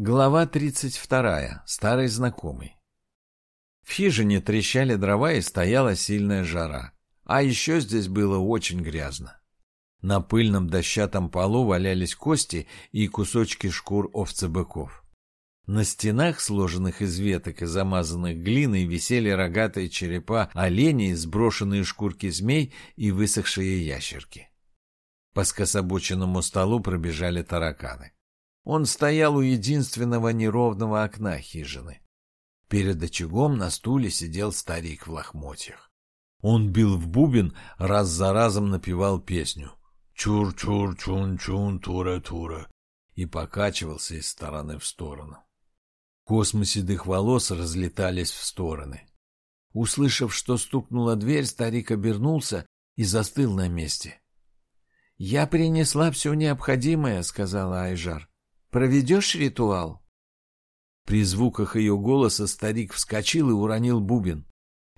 Глава 32. Старый знакомый. В хижине трещали дрова и стояла сильная жара. А еще здесь было очень грязно. На пыльном дощатом полу валялись кости и кусочки шкур овцебыков. На стенах, сложенных из веток и замазанных глиной, висели рогатые черепа оленей, сброшенные шкурки змей и высохшие ящерки. По скособоченному столу пробежали тараканы. Он стоял у единственного неровного окна хижины. Перед очагом на стуле сидел старик в лохмотьях. Он бил в бубен, раз за разом напевал песню «Чур-чур-чун-чун, тура-тура» и покачивался из стороны в сторону. Космы седых волос разлетались в стороны. Услышав, что стукнула дверь, старик обернулся и застыл на месте. — Я принесла все необходимое, — сказала Айжар. Проведешь ритуал?» При звуках ее голоса старик вскочил и уронил бубен.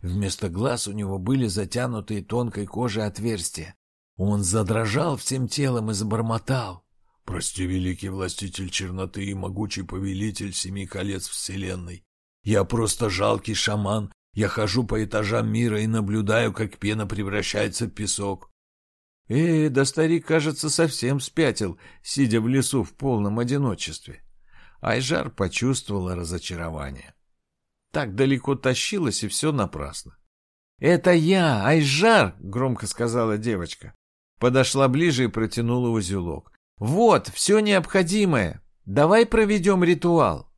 Вместо глаз у него были затянутые тонкой кожей отверстия. Он задрожал всем телом и забормотал. «Прости, великий властитель черноты и могучий повелитель семи колец вселенной. Я просто жалкий шаман. Я хожу по этажам мира и наблюдаю, как пена превращается в песок. Э, да старик, кажется, совсем спятил, сидя в лесу в полном одиночестве. Айжар почувствовала разочарование. Так далеко тащилась, и все напрасно. «Это я, Айжар!» — громко сказала девочка. Подошла ближе и протянула узелок. «Вот, все необходимое. Давай проведем ритуал».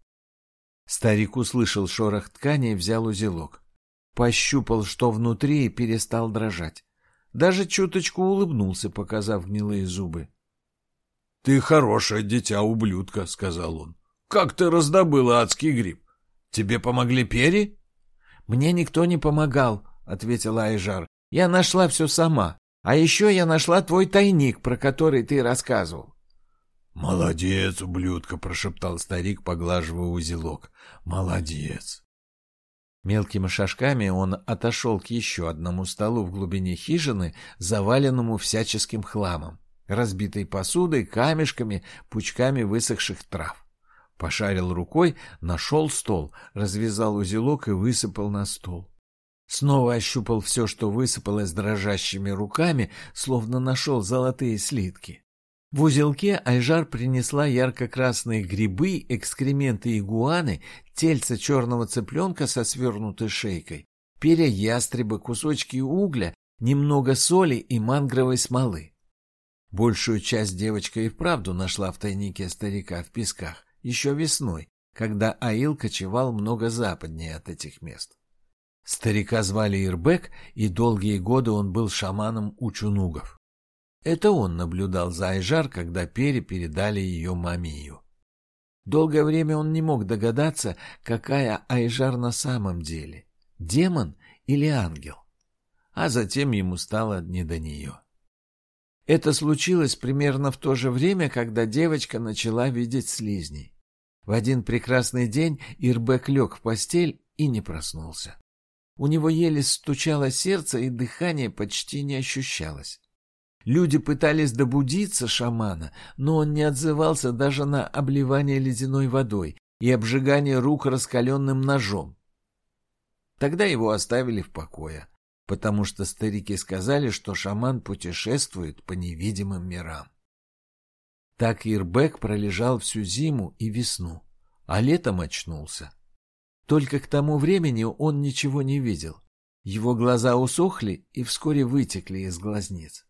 Старик услышал шорох ткани и взял узелок. Пощупал, что внутри, и перестал дрожать. Даже чуточку улыбнулся, показав гнилые зубы. — Ты хорошее дитя, ублюдка, — сказал он. — Как ты раздобыла адский гриб? Тебе помогли пери? — Мне никто не помогал, — ответила Айжар. — Я нашла все сама. А еще я нашла твой тайник, про который ты рассказывал. — Молодец, ублюдка, — прошептал старик, поглаживая узелок. — Молодец. Мелкими шажками он отошел к еще одному столу в глубине хижины, заваленному всяческим хламом, разбитой посудой, камешками, пучками высохших трав. Пошарил рукой, нашел стол, развязал узелок и высыпал на стол. Снова ощупал все, что высыпалось дрожащими руками, словно нашел золотые слитки. В узелке Айжар принесла ярко-красные грибы, экскременты игуаны, тельца черного цыпленка со свернутой шейкой, перья ястреба, кусочки угля, немного соли и мангровой смолы. Большую часть девочка и вправду нашла в тайнике старика в песках, еще весной, когда Аил кочевал много западнее от этих мест. Старика звали Ирбек, и долгие годы он был шаманом у чунугов. Это он наблюдал за Айжар, когда Пере передали ее Мамию. Долгое время он не мог догадаться, какая Айжар на самом деле — демон или ангел. А затем ему стало не до нее. Это случилось примерно в то же время, когда девочка начала видеть слизней. В один прекрасный день Ирбек лег в постель и не проснулся. У него еле стучало сердце, и дыхание почти не ощущалось. Люди пытались добудиться шамана, но он не отзывался даже на обливание ледяной водой и обжигание рук раскаленным ножом. Тогда его оставили в покое, потому что старики сказали, что шаман путешествует по невидимым мирам. Так Ирбек пролежал всю зиму и весну, а летом очнулся. Только к тому времени он ничего не видел. Его глаза усохли и вскоре вытекли из глазниц.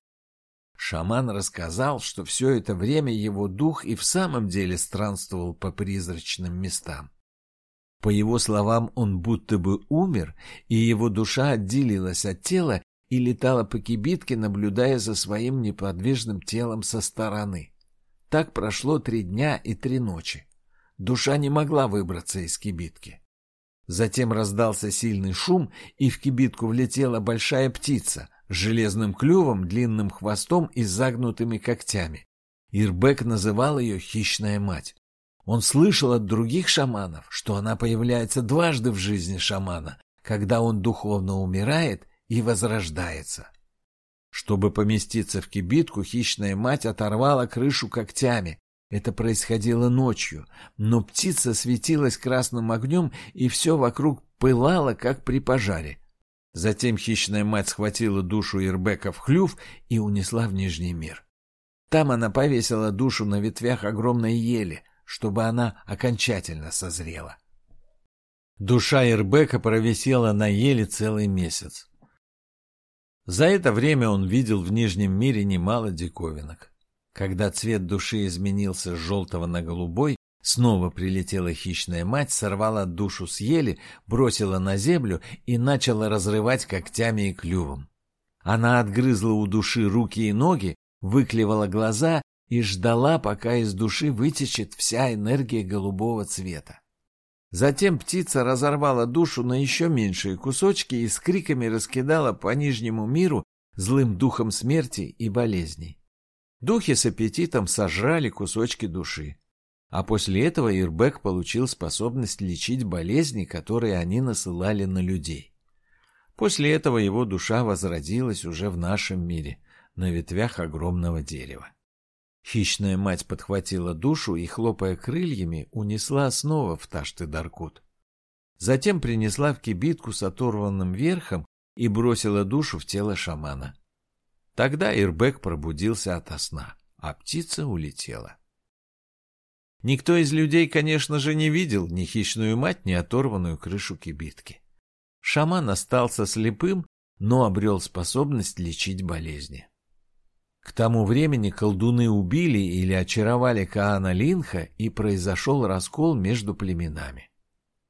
Шаман рассказал, что все это время его дух и в самом деле странствовал по призрачным местам. По его словам, он будто бы умер, и его душа отделилась от тела и летала по кибитке, наблюдая за своим неподвижным телом со стороны. Так прошло три дня и три ночи. Душа не могла выбраться из кибитки. Затем раздался сильный шум, и в кибитку влетела большая птица, железным клювом, длинным хвостом и загнутыми когтями. Ирбек называл ее «хищная мать». Он слышал от других шаманов, что она появляется дважды в жизни шамана, когда он духовно умирает и возрождается. Чтобы поместиться в кибитку, хищная мать оторвала крышу когтями, Это происходило ночью, но птица светилась красным огнем, и все вокруг пылало, как при пожаре. Затем хищная мать схватила душу Ирбека в хлюв и унесла в Нижний мир. Там она повесила душу на ветвях огромной ели, чтобы она окончательно созрела. Душа Ирбека провисела на еле целый месяц. За это время он видел в Нижнем мире немало диковинок. Когда цвет души изменился с желтого на голубой, снова прилетела хищная мать, сорвала душу с ели, бросила на землю и начала разрывать когтями и клювом. Она отгрызла у души руки и ноги, выклевала глаза и ждала, пока из души вытечет вся энергия голубого цвета. Затем птица разорвала душу на еще меньшие кусочки и с криками раскидала по нижнему миру злым духом смерти и болезней. Духи с аппетитом сожрали кусочки души. А после этого Ирбек получил способность лечить болезни, которые они насылали на людей. После этого его душа возродилась уже в нашем мире, на ветвях огромного дерева. Хищная мать подхватила душу и, хлопая крыльями, унесла снова в Ташты-Даркут. Затем принесла в кибитку с оторванным верхом и бросила душу в тело шамана. Тогда Ирбек пробудился ото сна, а птица улетела. Никто из людей, конечно же, не видел ни хищную мать, ни оторванную крышу кибитки. Шаман остался слепым, но обрел способность лечить болезни. К тому времени колдуны убили или очаровали Каана Линха, и произошел раскол между племенами.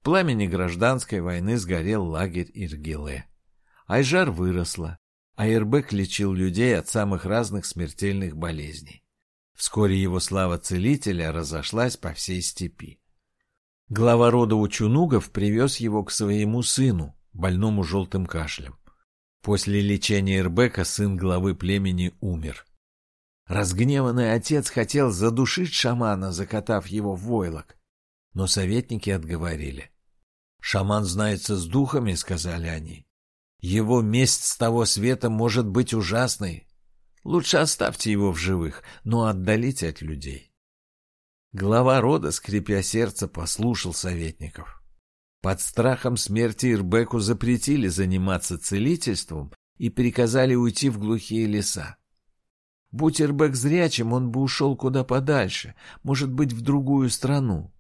В пламени гражданской войны сгорел лагерь Иргиле. Айжар выросла, а Ирбек лечил людей от самых разных смертельных болезней. Вскоре его слава целителя разошлась по всей степи. Глава рода Учунугов привез его к своему сыну, больному желтым кашлем. После лечения Ирбека сын главы племени умер. Разгневанный отец хотел задушить шамана, закатав его в войлок. Но советники отговорили. «Шаман знается с духами», — сказали они. «Его месть с того света может быть ужасной. Лучше оставьте его в живых, но отдалите от людей». Глава рода, скрипя сердце, послушал советников. Под страхом смерти Ирбеку запретили заниматься целительством и приказали уйти в глухие леса. Будь Ирбек зрячим, он бы ушел куда подальше, может быть, в другую страну.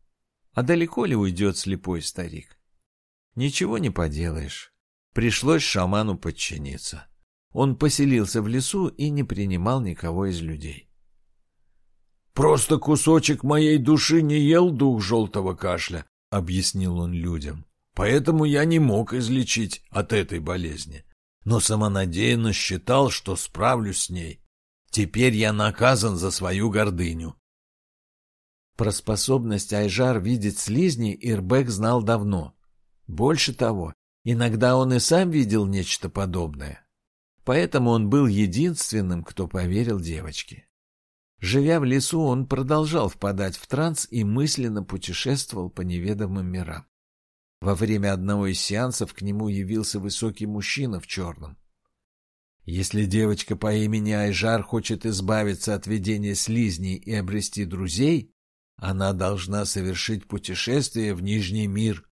А далеко ли уйдет слепой старик? Ничего не поделаешь. Пришлось шаману подчиниться. Он поселился в лесу и не принимал никого из людей. «Просто кусочек моей души не ел дух желтого кашля», — объяснил он людям. Поэтому я не мог излечить от этой болезни, но самонадеянно считал, что справлюсь с ней. Теперь я наказан за свою гордыню. Про способность Айжар видеть слизни Ирбек знал давно. Больше того, иногда он и сам видел нечто подобное. Поэтому он был единственным, кто поверил девочке. Живя в лесу, он продолжал впадать в транс и мысленно путешествовал по неведомым мирам. Во время одного из сеансов к нему явился высокий мужчина в черном. Если девочка по имени Айжар хочет избавиться от видения слизней и обрести друзей, она должна совершить путешествие в Нижний мир.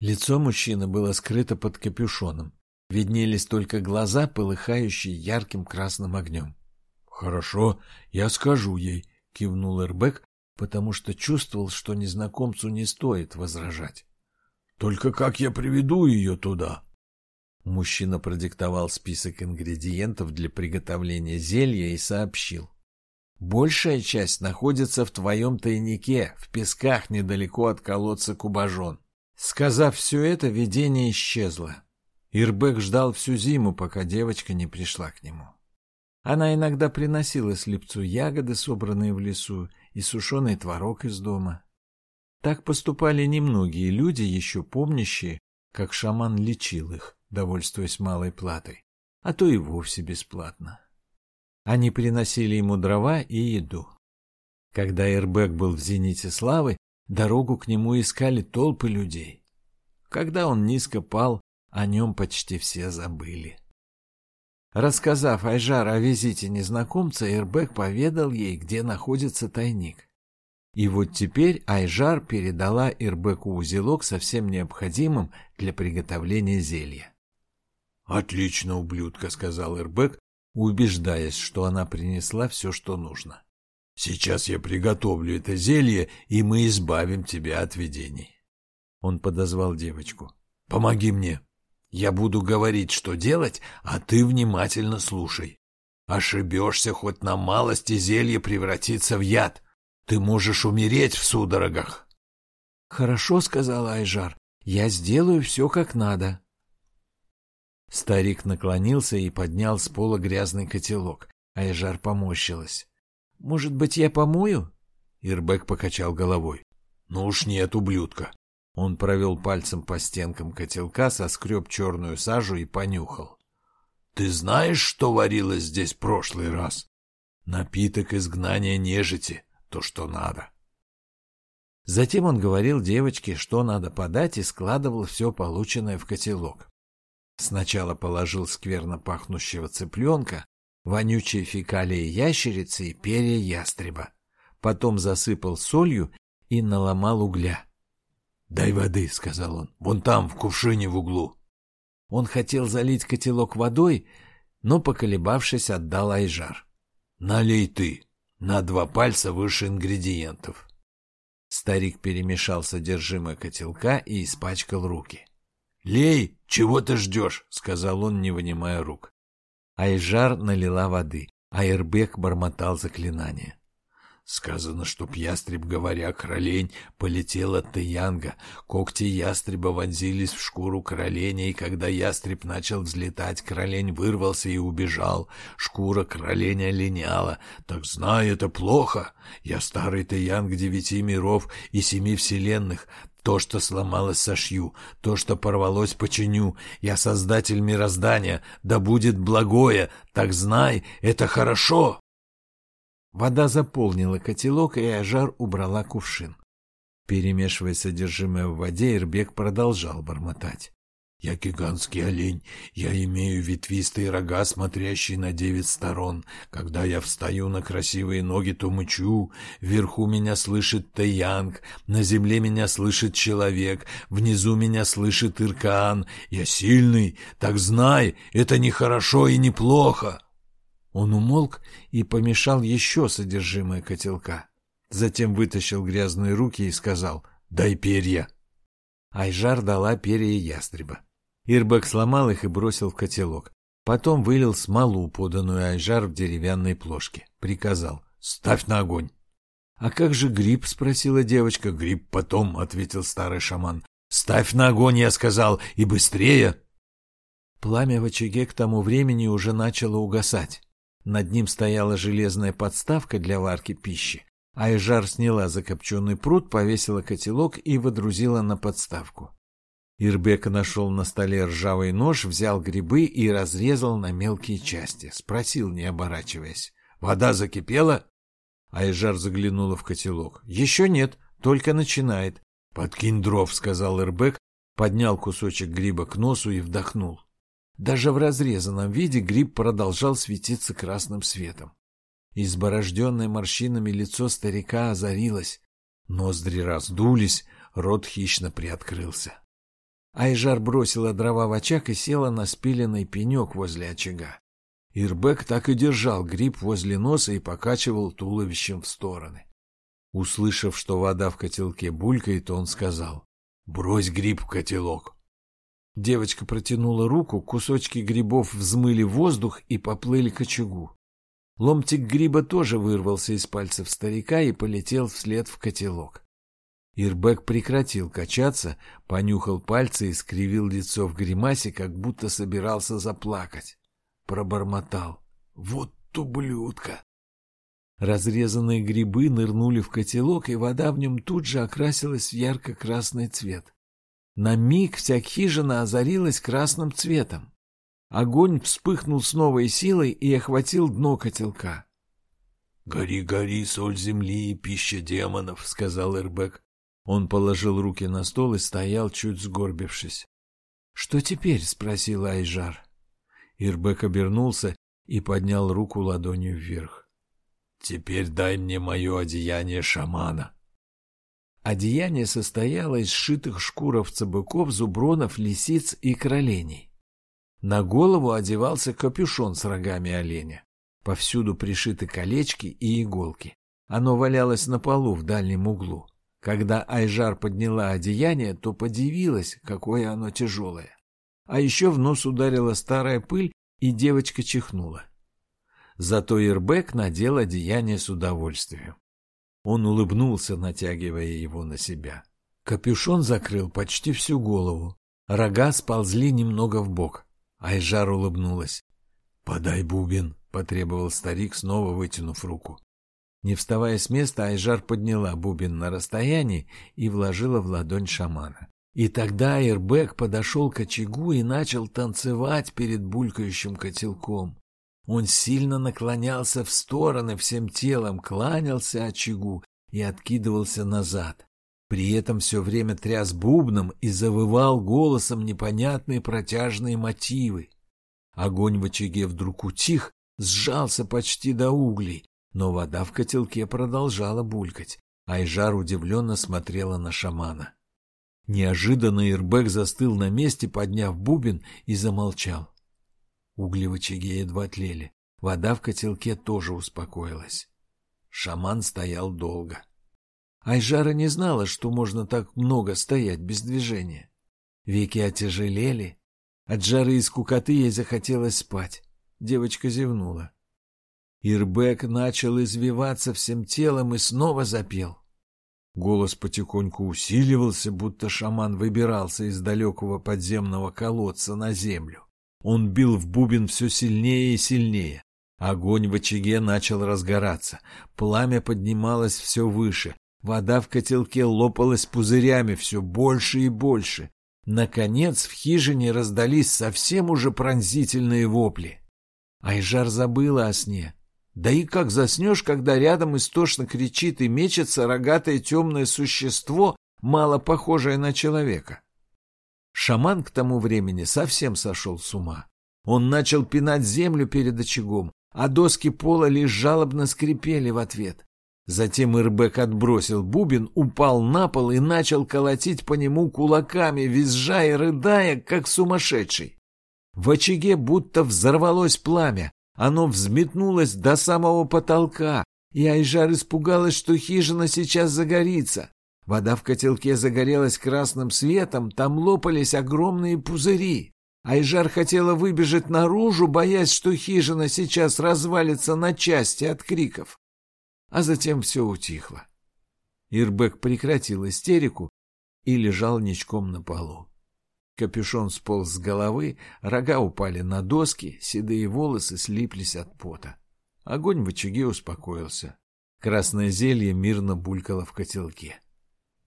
Лицо мужчины было скрыто под капюшоном. Виднелись только глаза, полыхающие ярким красным огнем. — Хорошо, я скажу ей, — кивнул Эрбек, потому что чувствовал, что незнакомцу не стоит возражать. Только как я приведу ее туда? Мужчина продиктовал список ингредиентов для приготовления зелья и сообщил. Большая часть находится в твоем тайнике, в песках недалеко от колодца Кубажон. Сказав все это, видение исчезло. Ирбек ждал всю зиму, пока девочка не пришла к нему. Она иногда приносила слепцу ягоды, собранные в лесу, и сушеный творог из дома. Так поступали немногие люди, еще помнящие, как шаман лечил их, довольствуясь малой платой, а то и вовсе бесплатно. Они приносили ему дрова и еду. Когда Эрбек был в зените славы, дорогу к нему искали толпы людей. Когда он низко пал, о нем почти все забыли. Рассказав Айжар о визите незнакомца, Эрбек поведал ей, где находится тайник. И вот теперь Айжар передала Ирбеку узелок со всем необходимым для приготовления зелья. «Отлично, ублюдка», — сказал Ирбек, убеждаясь, что она принесла все, что нужно. «Сейчас я приготовлю это зелье, и мы избавим тебя от видений». Он подозвал девочку. «Помоги мне. Я буду говорить, что делать, а ты внимательно слушай. Ошибешься, хоть на малости зелье превратится в яд. Ты можешь умереть в судорогах. — Хорошо, — сказала Айжар, — я сделаю все как надо. Старик наклонился и поднял с пола грязный котелок. Айжар поморщилась. — Может быть, я помою? Ирбек покачал головой. — Ну уж нет, ублюдка. Он провел пальцем по стенкам котелка, соскреб черную сажу и понюхал. — Ты знаешь, что варилось здесь прошлый раз? Напиток изгнания нежити то, что надо. Затем он говорил девочке, что надо подать, и складывал все полученное в котелок. Сначала положил скверно пахнущего цыпленка, вонючие фекалии ящерицы и перья ястреба. Потом засыпал солью и наломал угля. «Дай воды», — сказал он, — «вон там, в кувшине в углу». Он хотел залить котелок водой, но, поколебавшись, отдал Айжар. «Налей ты», на два пальца выше ингредиентов. Старик перемешал содержимое котелка и испачкал руки. «Лей, чего ты ждешь?» — сказал он, не вынимая рук. Айжар налила воды, а Ирбек бормотал заклинание. Сказано, чтоб ястреб, говоря кролень, полетел от Таянга. Когти ястреба вонзились в шкуру кроленя, и когда ястреб начал взлетать, кролень вырвался и убежал. Шкура кроленя линяла. Так знай, это плохо. Я старый Таянг девяти миров и семи вселенных. То, что сломалось, сошью, то, что порвалось, починю. Я создатель мироздания, да будет благое, так знай, это хорошо. Вода заполнила котелок, и Ажар убрала кувшин. Перемешивая содержимое в воде, Ирбек продолжал бормотать. «Я гигантский олень. Я имею ветвистые рога, смотрящие на девять сторон. Когда я встаю на красивые ноги, то мычу. Вверху меня слышит Таянг, на земле меня слышит человек, внизу меня слышит Иркан. Я сильный, так знай, это не хорошо и не плохо». Он умолк и помешал еще содержимое котелка. Затем вытащил грязные руки и сказал «Дай перья». Айжар дала перья ястреба. Ирбек сломал их и бросил в котелок. Потом вылил смолу, поданную Айжар в деревянной плошке. Приказал «Ставь на огонь». «А как же гриб?» — спросила девочка. «Гриб потом», — ответил старый шаман. «Ставь на огонь», — я сказал, — «и быстрее». Пламя в очаге к тому времени уже начало угасать. Над ним стояла железная подставка для варки пищи. Айжар сняла закопченный пруд, повесила котелок и водрузила на подставку. Ирбек нашел на столе ржавый нож, взял грибы и разрезал на мелкие части. Спросил, не оборачиваясь. «Вода закипела?» Айжар заглянула в котелок. «Еще нет, только начинает». «Подкинь дров», — сказал Ирбек, поднял кусочек гриба к носу и вдохнул. Даже в разрезанном виде гриб продолжал светиться красным светом. Изборожденное морщинами лицо старика озарилось, ноздри раздулись, рот хищно приоткрылся. Айжар бросила дрова в очаг и села на спиленный пенек возле очага. Ирбек так и держал гриб возле носа и покачивал туловищем в стороны. Услышав, что вода в котелке булькает, он сказал, «Брось гриб в котелок». Девочка протянула руку, кусочки грибов взмыли воздух и поплыли к очагу. Ломтик гриба тоже вырвался из пальцев старика и полетел вслед в котелок. Ирбек прекратил качаться, понюхал пальцы и скривил лицо в гримасе, как будто собирался заплакать. Пробормотал. «Вот ублюдка!» Разрезанные грибы нырнули в котелок, и вода в нем тут же окрасилась в ярко-красный цвет. На миг вся хижина озарилась красным цветом. Огонь вспыхнул с новой силой и охватил дно котелка. «Гори, гори, соль земли и пища демонов», — сказал Эрбек. Он положил руки на стол и стоял, чуть сгорбившись. «Что теперь?» — спросил Айжар. Ирбек обернулся и поднял руку ладонью вверх. «Теперь дай мне мое одеяние шамана». Одеяние состояло из сшитых шкуровца быков, зубронов, лисиц и кроленей. На голову одевался капюшон с рогами оленя. Повсюду пришиты колечки и иголки. Оно валялось на полу в дальнем углу. Когда Айжар подняла одеяние, то подивилась, какое оно тяжелое. А еще в нос ударила старая пыль, и девочка чихнула. Зато Ирбек надел одеяние с удовольствием. Он улыбнулся, натягивая его на себя. Капюшон закрыл почти всю голову. Рога сползли немного в бок. Айжар улыбнулась. «Подай бубен», — потребовал старик, снова вытянув руку. Не вставая с места, Айжар подняла бубен на расстоянии и вложила в ладонь шамана. И тогда Ирбек подошел к очагу и начал танцевать перед булькающим котелком. Он сильно наклонялся в стороны всем телом, кланялся очагу и откидывался назад. При этом все время тряс бубном и завывал голосом непонятные протяжные мотивы. Огонь в очаге вдруг утих, сжался почти до углей, но вода в котелке продолжала булькать. Айжар удивленно смотрела на шамана. Неожиданно Ирбек застыл на месте, подняв бубен и замолчал. Угли в очаге едва тлели. Вода в котелке тоже успокоилась. Шаман стоял долго. Айжара не знала, что можно так много стоять без движения. Веки отяжелели. От жары и скукоты ей захотелось спать. Девочка зевнула. Ирбек начал извиваться всем телом и снова запел. Голос потихоньку усиливался, будто шаман выбирался из далекого подземного колодца на землю. Он бил в бубен все сильнее и сильнее. Огонь в очаге начал разгораться. Пламя поднималось все выше. Вода в котелке лопалась пузырями все больше и больше. Наконец в хижине раздались совсем уже пронзительные вопли. Айжар забыла о сне. Да и как заснешь, когда рядом истошно кричит и мечется рогатое темное существо, мало похожее на человека? Шаман к тому времени совсем сошел с ума. Он начал пинать землю перед очагом, а доски пола лишь жалобно скрипели в ответ. Затем Ирбек отбросил бубен, упал на пол и начал колотить по нему кулаками, визжа и рыдая, как сумасшедший. В очаге будто взорвалось пламя, оно взметнулось до самого потолка, и Айжар испугалась, что хижина сейчас загорится. Вода в котелке загорелась красным светом, там лопались огромные пузыри. Айжар хотела выбежать наружу, боясь, что хижина сейчас развалится на части от криков. А затем все утихло. Ирбек прекратил истерику и лежал ничком на полу. Капюшон сполз с головы, рога упали на доски, седые волосы слиплись от пота. Огонь в очаге успокоился. Красное зелье мирно булькало в котелке. —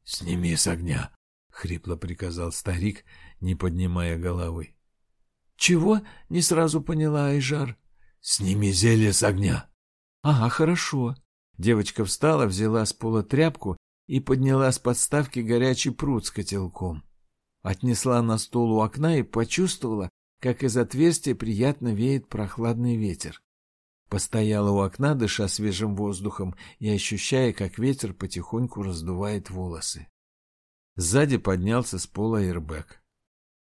Сними с огня! — хрипло приказал старик, не поднимая головы. — Чего? — не сразу поняла Айжар. — Сними зелье с огня! — Ага, хорошо. Девочка встала, взяла с пола тряпку и подняла с подставки горячий пруд с котелком. Отнесла на стол у окна и почувствовала, как из отверстия приятно веет прохладный ветер. Постояла у окна, дыша свежим воздухом и ощущая, как ветер потихоньку раздувает волосы. Сзади поднялся с пола Ирбек.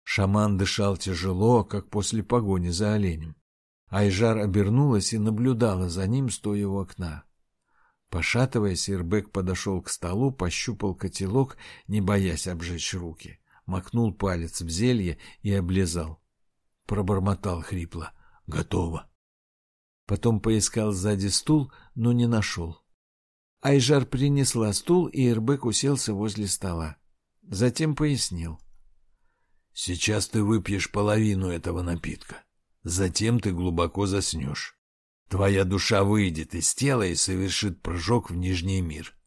Шаман дышал тяжело, как после погони за оленем. Айжар обернулась и наблюдала за ним, стоя у окна. Пошатываясь, Ирбек подошел к столу, пощупал котелок, не боясь обжечь руки макнул палец в зелье и облизал. Пробормотал хрипло. «Готово». Потом поискал сзади стул, но не нашел. Айжар принесла стул, и Ирбек уселся возле стола. Затем пояснил. «Сейчас ты выпьешь половину этого напитка. Затем ты глубоко заснешь. Твоя душа выйдет из тела и совершит прыжок в Нижний мир».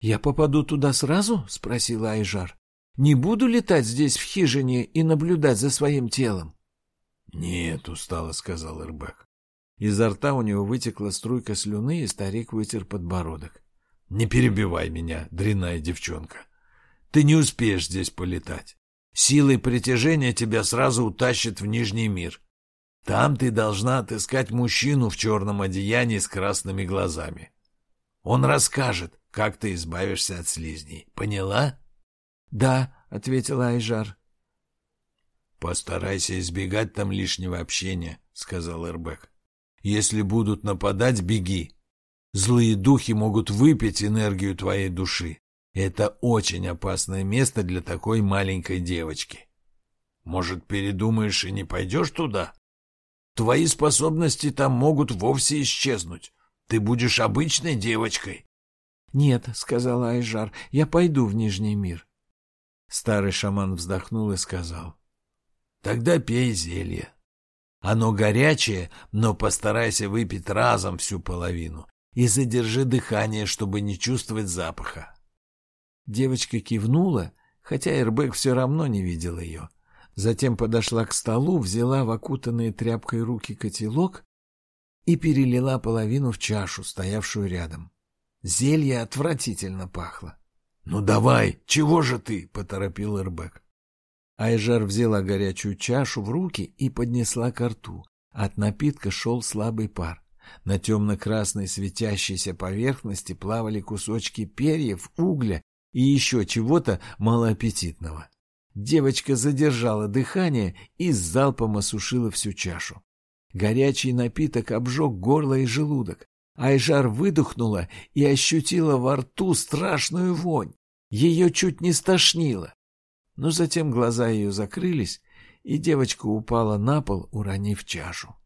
«Я попаду туда сразу?» — спросила Айжар. Не буду летать здесь в хижине и наблюдать за своим телом. — Нет, — устало сказал Ирбек. Изо рта у него вытекла струйка слюны, и старик вытер подбородок. — Не перебивай меня, дрянная девчонка. Ты не успеешь здесь полетать. Силой притяжения тебя сразу утащит в Нижний мир. Там ты должна отыскать мужчину в черном одеянии с красными глазами. Он расскажет, как ты избавишься от слизней. Поняла? — Да, — ответила Айжар. — Постарайся избегать там лишнего общения, — сказал Эрбек. — Если будут нападать, беги. Злые духи могут выпить энергию твоей души. Это очень опасное место для такой маленькой девочки. Может, передумаешь и не пойдешь туда? Твои способности там могут вовсе исчезнуть. Ты будешь обычной девочкой. — Нет, — сказала Айжар, — я пойду в Нижний мир. Старый шаман вздохнул и сказал. — Тогда пей зелье. Оно горячее, но постарайся выпить разом всю половину и задержи дыхание, чтобы не чувствовать запаха. Девочка кивнула, хотя Эрбек все равно не видел ее. Затем подошла к столу, взяла в окутанные тряпкой руки котелок и перелила половину в чашу, стоявшую рядом. Зелье отвратительно пахло. — Ну давай, чего же ты? — поторопил Эрбек. Айжар взяла горячую чашу в руки и поднесла ко рту. От напитка шел слабый пар. На темно-красной светящейся поверхности плавали кусочки перьев, угля и еще чего-то малоаппетитного. Девочка задержала дыхание и с залпом осушила всю чашу. Горячий напиток обжег горло и желудок. Айжар выдохнула и ощутила во рту страшную вонь. Ее чуть не стошнило. Но затем глаза ее закрылись, и девочка упала на пол, уронив чашу.